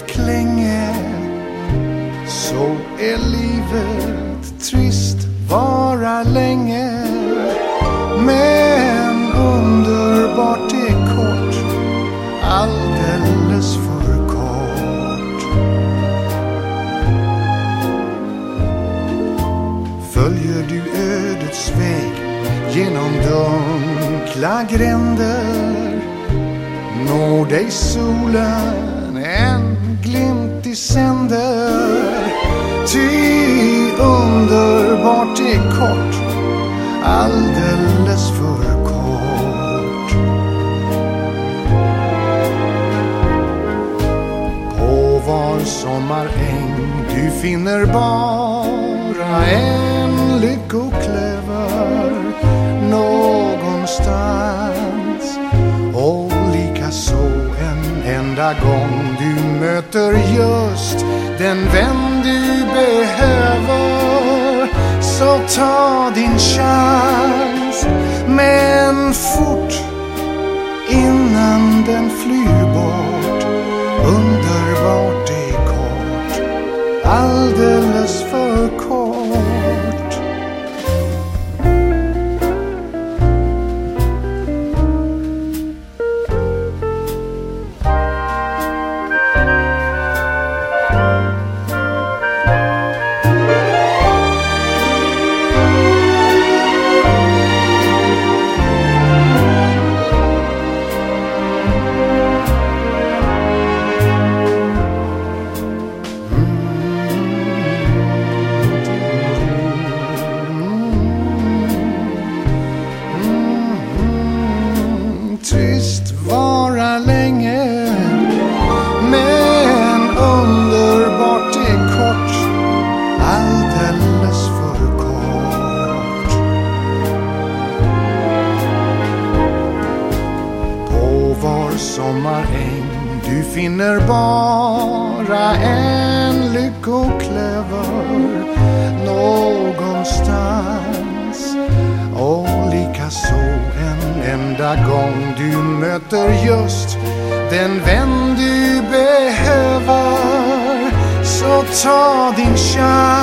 livet klänge så är livet trist vara länge. Men underbart är kort alldeles för kort. Följer du ödets väg genom dunkla gränder når dig solen än i sänder Ty underbart är kort alldeles för kort. På var sommaräng du finner bara en lyckoklöver någonstans. Och likaså en enda gång du möter just den vän du behöver. Så ta din chans men fort innan den flyr bort underbart sommaräng du finner bara en lyckoklöver någonstans. Och likaså en enda gång du möter just den vän du behöver. Så ta din chans.